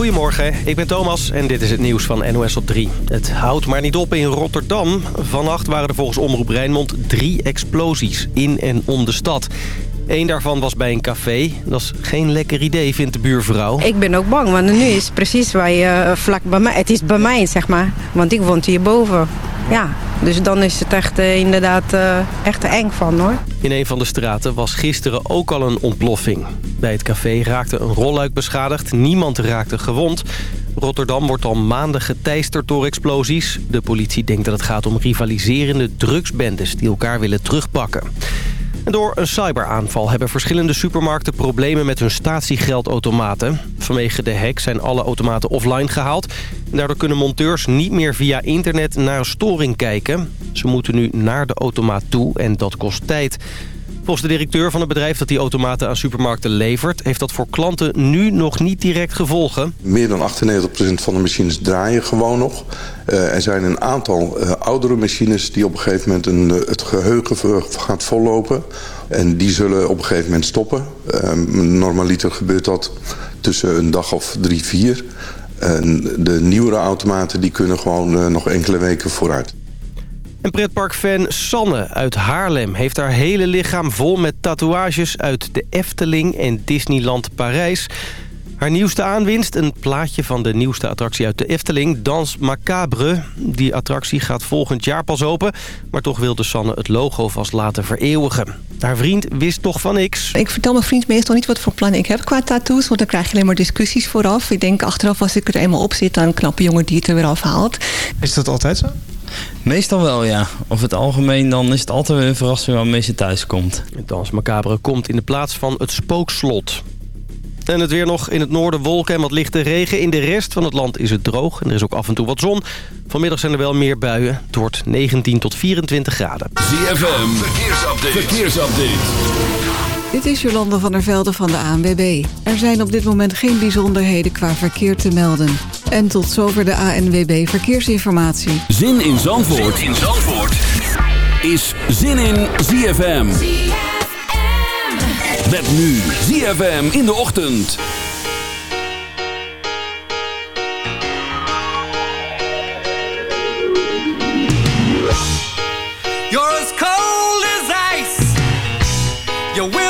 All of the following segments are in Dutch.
Goedemorgen, ik ben Thomas en dit is het nieuws van NOS op 3. Het houdt maar niet op in Rotterdam. Vannacht waren er volgens Omroep Rijnmond drie explosies in en om de stad. Eén daarvan was bij een café. Dat is geen lekker idee, vindt de buurvrouw. Ik ben ook bang, want nu is precies waar je eh, vlak bij mij... Het is bij mij, zeg maar. Want ik woon hierboven. Ja, dus dan is het echt eh, inderdaad uh, echt eng van, hoor. In een van de straten was gisteren ook al een ontploffing. Bij het café raakte een rolluik beschadigd. Niemand raakte gewond. Rotterdam wordt al maanden geteisterd door explosies. De politie denkt dat het gaat om rivaliserende drugsbendes die elkaar willen terugpakken. Door een cyberaanval hebben verschillende supermarkten problemen met hun statiegeldautomaten. Vanwege de hack zijn alle automaten offline gehaald. Daardoor kunnen monteurs niet meer via internet naar een storing kijken. Ze moeten nu naar de automaat toe en dat kost tijd. Volgens de directeur van het bedrijf dat die automaten aan supermarkten levert... heeft dat voor klanten nu nog niet direct gevolgen. Meer dan 98% van de machines draaien gewoon nog. Uh, er zijn een aantal uh, oudere machines die op een gegeven moment een, uh, het geheugen gaat vollopen. En die zullen op een gegeven moment stoppen. normaliter gebeurt dat tussen een dag of drie, vier. De nieuwere automaten die kunnen gewoon nog enkele weken vooruit. En pretparkfan Sanne uit Haarlem heeft haar hele lichaam vol met tatoeages uit de Efteling en Disneyland Parijs. Haar nieuwste aanwinst, een plaatje van de nieuwste attractie uit de Efteling, Dans Macabre. Die attractie gaat volgend jaar pas open, maar toch wilde Sanne het logo vast laten vereeuwigen. Haar vriend wist toch van niks. Ik vertel mijn vriend meestal niet wat voor plannen ik heb qua tattoos, want dan krijg je alleen maar discussies vooraf. Ik denk achteraf als ik er eenmaal op zit, dan een knappe jongen die het er weer afhaalt. Is dat altijd zo? Meestal wel, ja. Of het algemeen, dan is het altijd weer een verrassing waarmee ze thuis komt. Het Dans Macabre komt in de plaats van het spookslot. En het weer nog in het noorden wolken en wat lichte regen. In de rest van het land is het droog en er is ook af en toe wat zon. Vanmiddag zijn er wel meer buien. Het wordt 19 tot 24 graden. ZFM, verkeersupdate. verkeersupdate. Dit is Jolanda van der Velde van de ANWB. Er zijn op dit moment geen bijzonderheden qua verkeer te melden. En tot zover de ANWB Verkeersinformatie. Zin in Zandvoort, zin in Zandvoort. is Zin in ZFM. ZFM. Met nu ZFM in de ochtend. Someday you'll pay the price, I know.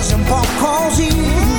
doesn't walk cause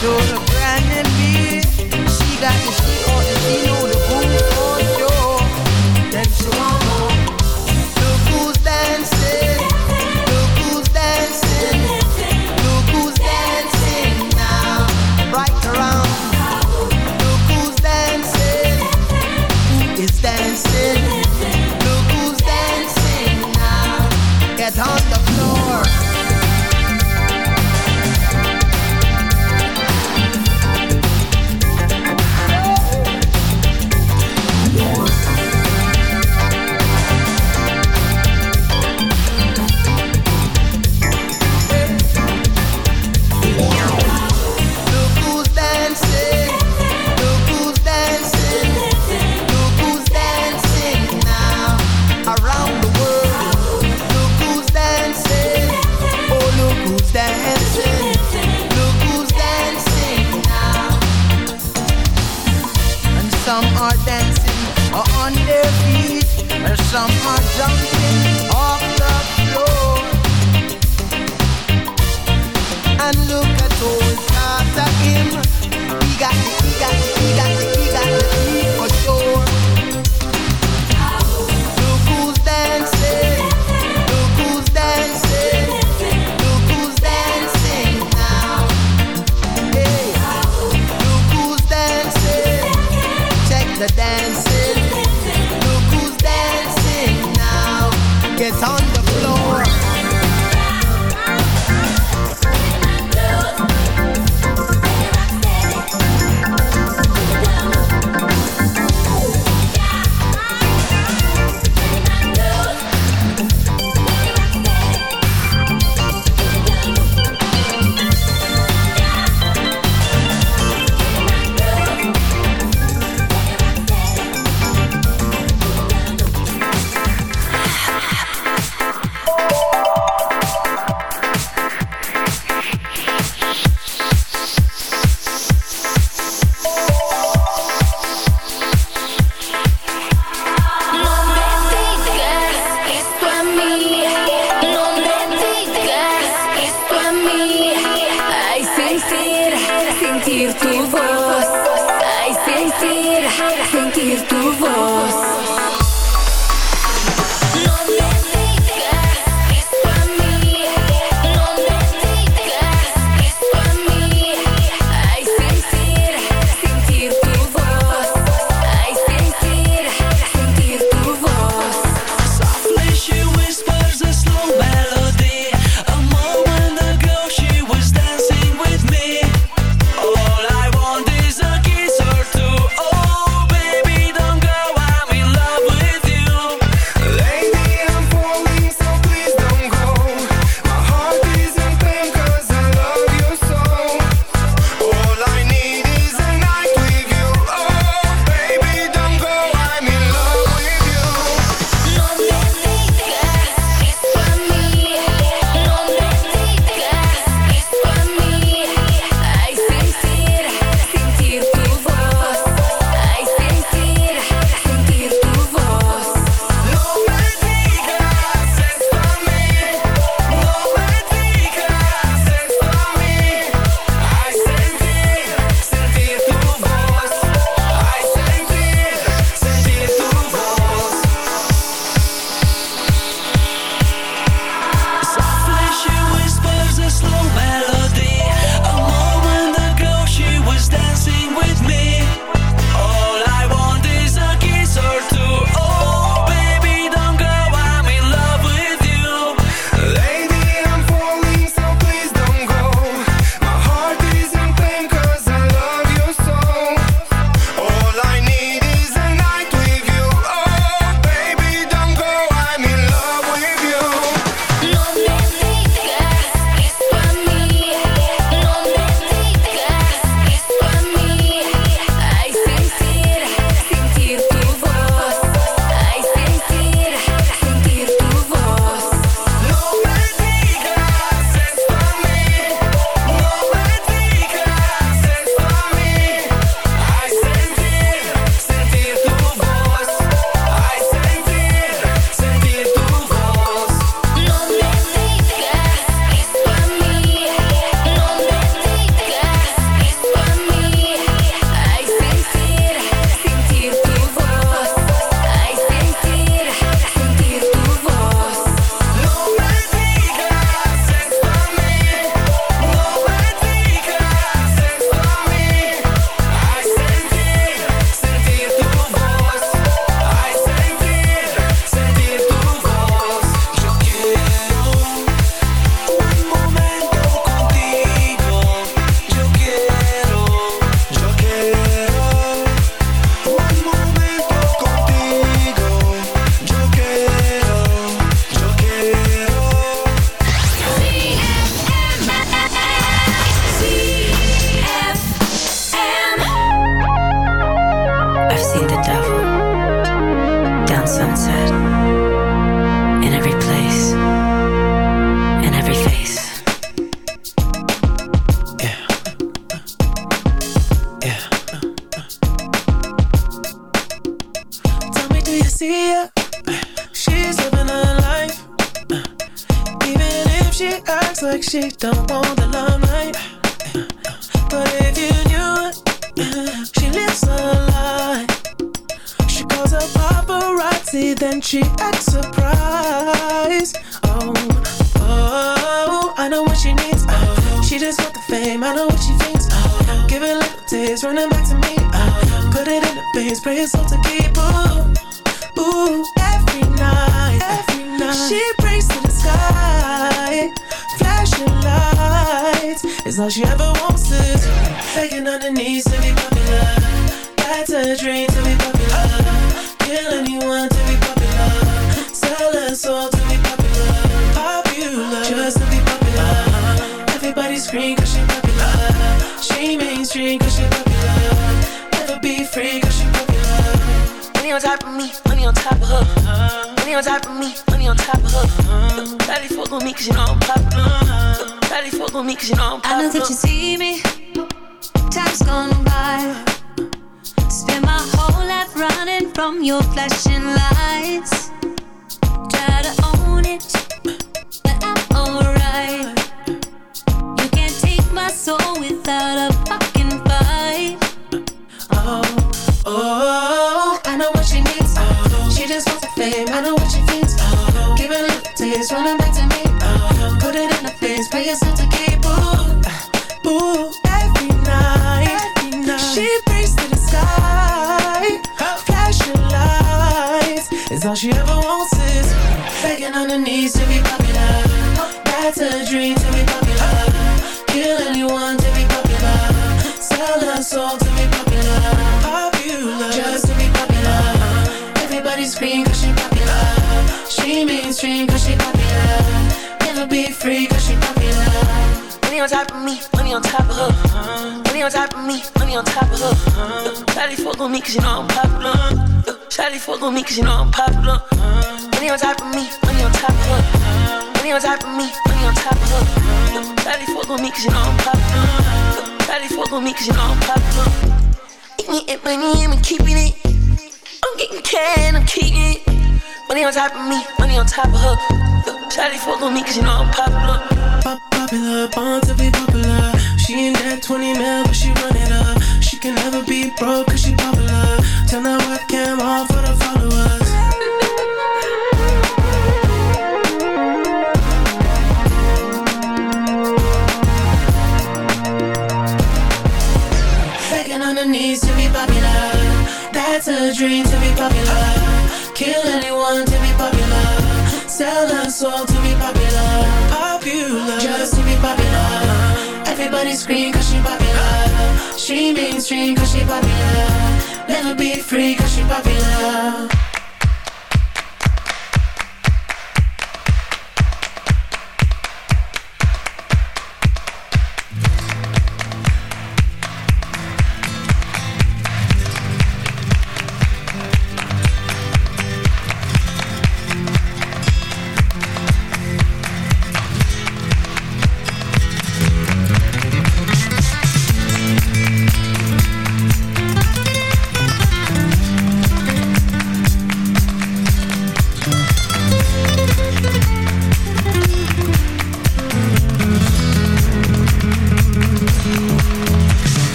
Joe's a pregnant bee. She got the shit on all she ever wants is begging on her knees to be popular. That's a dream cause you know I'm popular. Uh, Shawty fuck on me cause you know I'm popular. Money on top of me, money on top of her. Money on top of me, money on top of her. Uh, Shawty fuck on me cause you know I'm popular. Uh, Shawty fuck on me cause you know I'm popular. Eating it, money, I'm keeping it. I'm getting cash, I'm keeping it. Money on top of me, money on top of her. Shawty fuck on me cause you know I'm popular. Pop popular, born to be popular. She ain't that 20 mil, but she run it up. Can never be broke cause she popular. Turn that webcam on for the followers. Begging on to be popular. That's a dream to be popular. Kill anyone to be popular. Sell her soul to be popular. Popular, just to be popular. Everybody scream cause she popular. She mainstream cause she popular. Never be free cause she popular.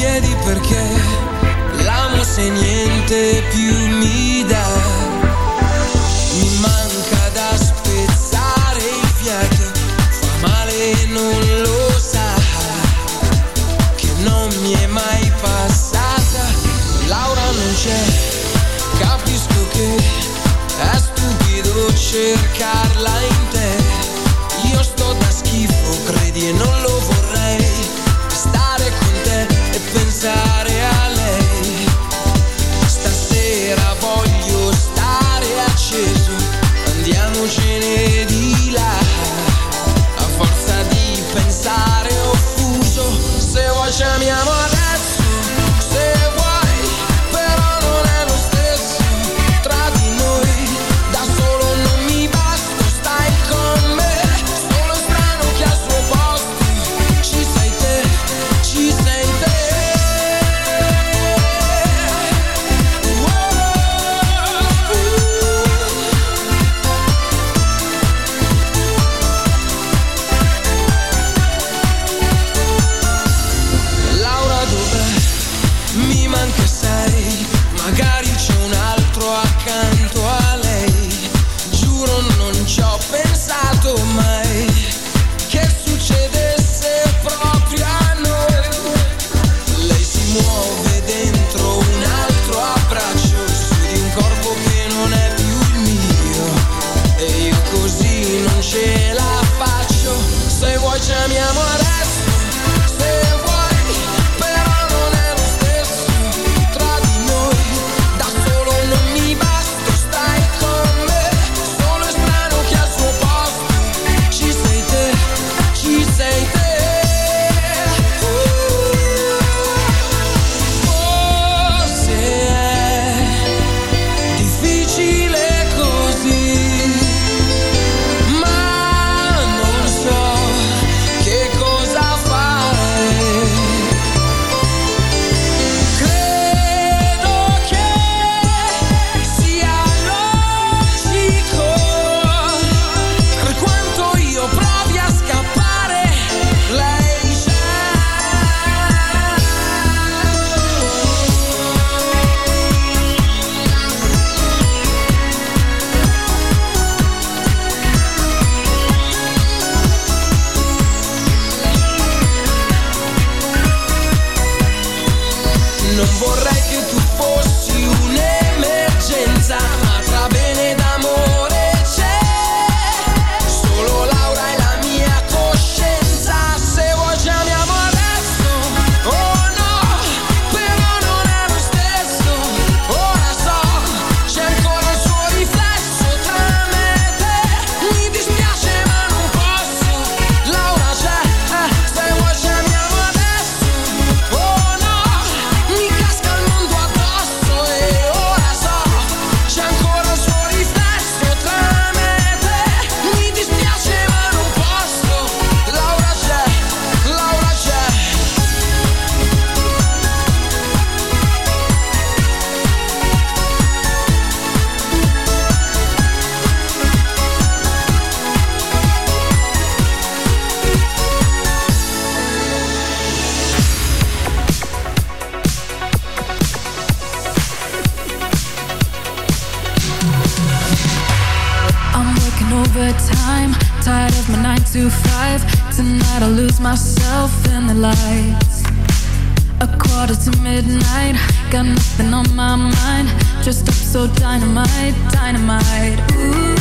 chiedi perché l'amo se niente più mi dà. Mi manca da spezzare il fiato, fa male e non lo sa, che non mi è mai passata. Laura non c'è, capisco che è stupido cercarla in my 9 to 5 Tonight I lose myself in the lights. A quarter to midnight Got nothing on my mind. Just up so dynamite, dynamite. Ooh,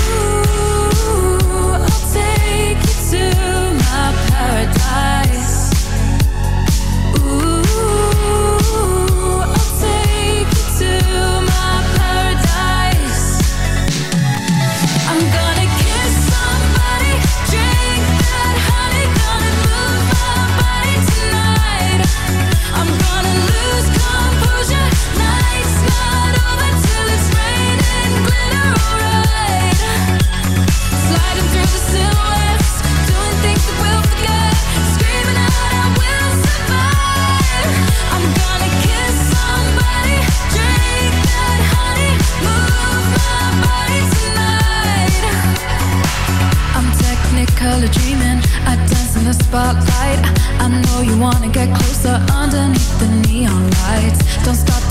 I'll take you to my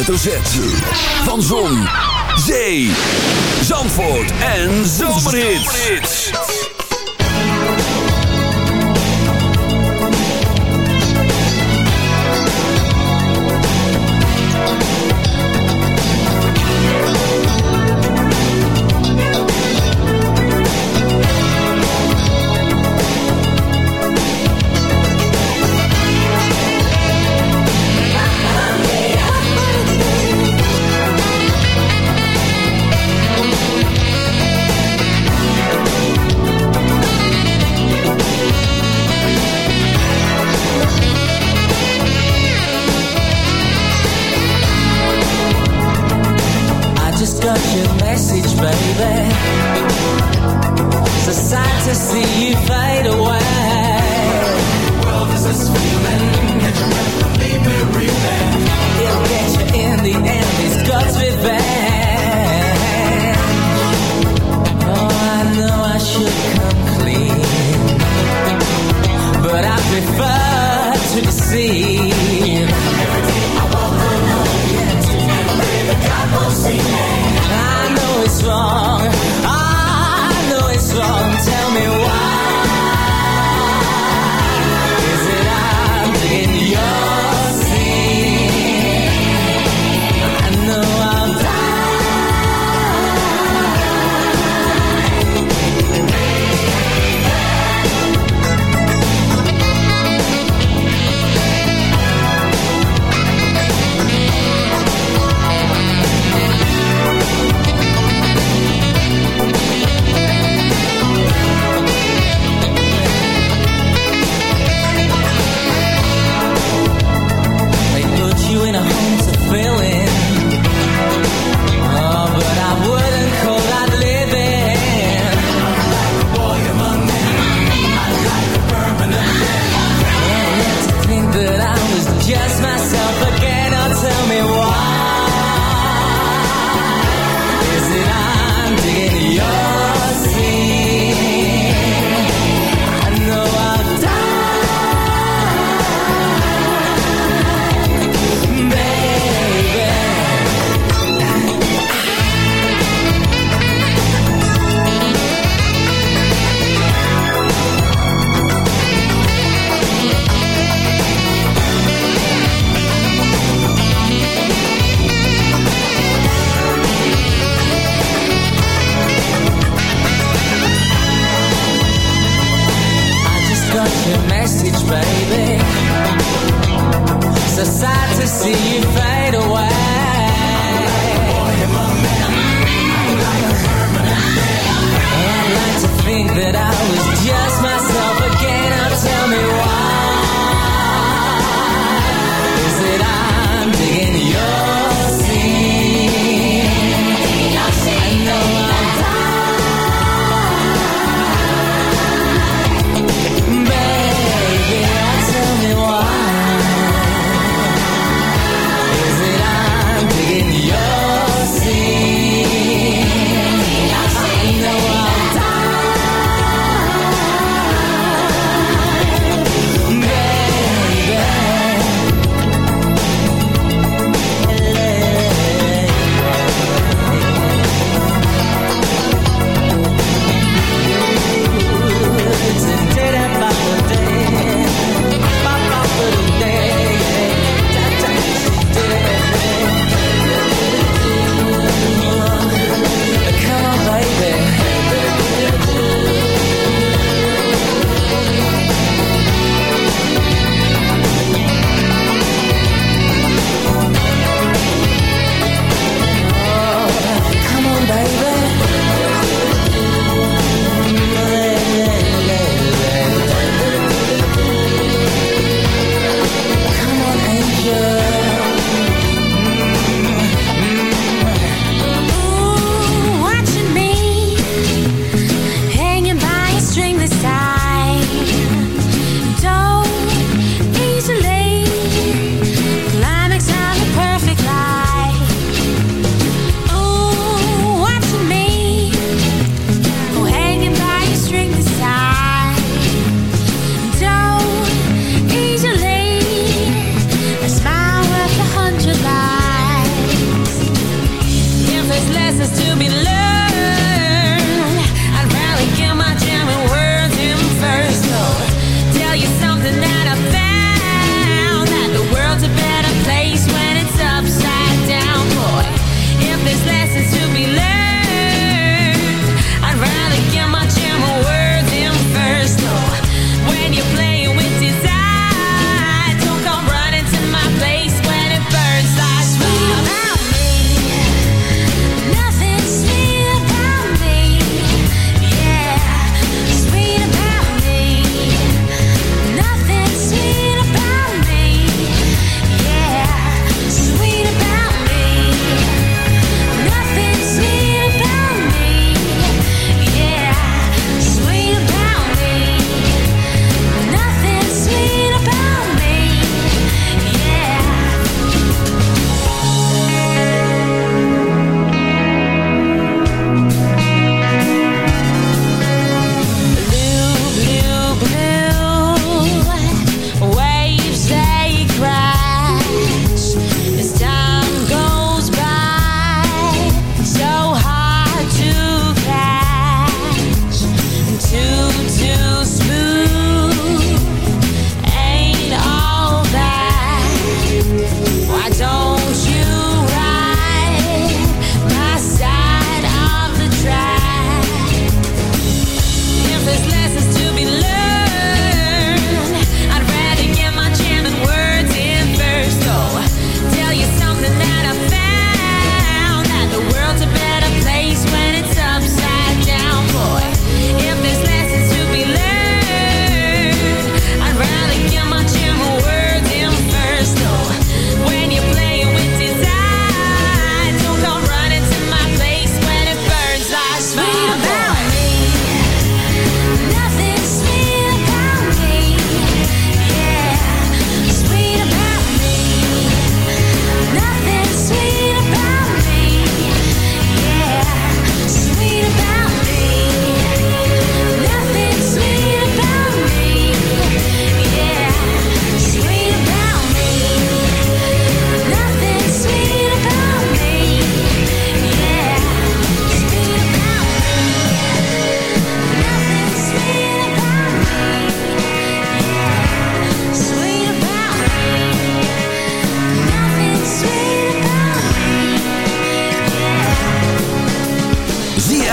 hoofdletter Van Zon, Zee,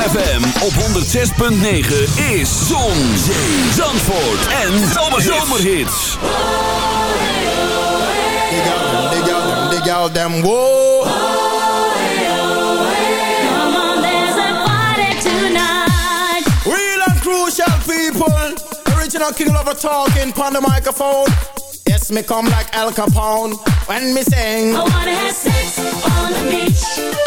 ZFM op 106.9 is Zon, Zee, Zandvoort en Zomerhits. Dig out, dig out, dig out them whoa. Come on, there's a party tonight. Real and crucial people. Original King Lover talking on the microphone. Yes, me come like Al Capone when me sing. I wanna have sex on the beach.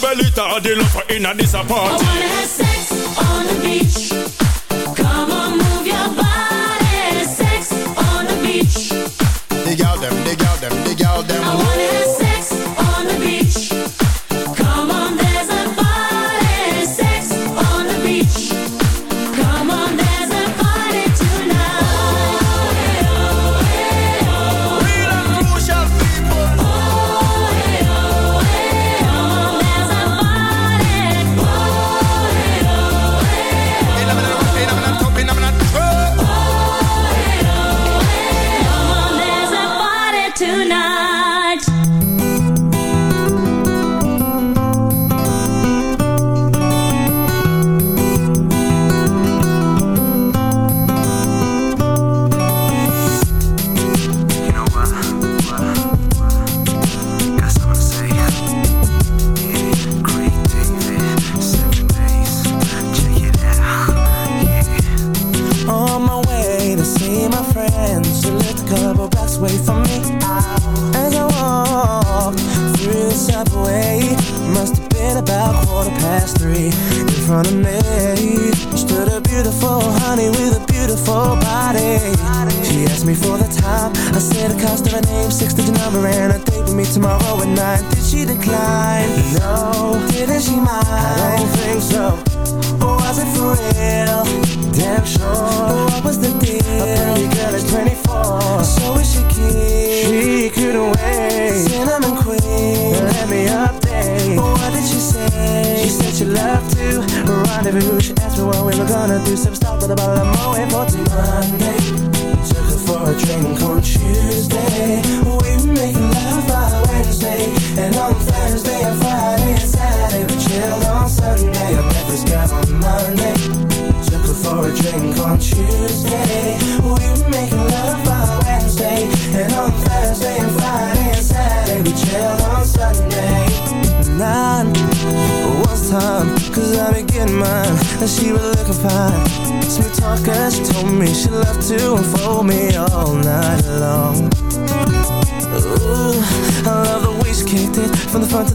Belita, I did love her in a disappointment. I.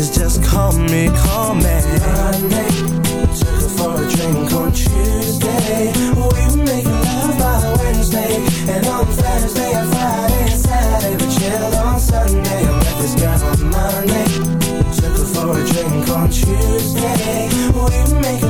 is just call me, call me. Monday, took her for a drink on Tuesday We were making love by Wednesday And on Thursday and Friday and Saturday We chilled on Sunday I met this girl on Monday Took her for a drink on Tuesday We were making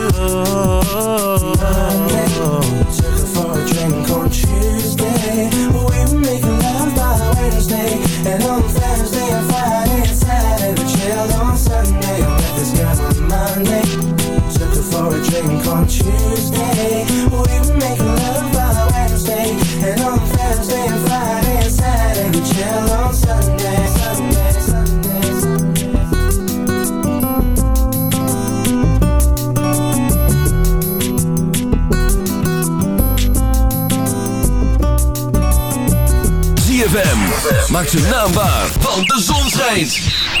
drink on Tuesday We making love by Wednesday And on Thursday and Friday and Saturday We chilled on Sunday Sunday, Sunday, Sunday ZFM. Maak zijn naam want de zon schijnt.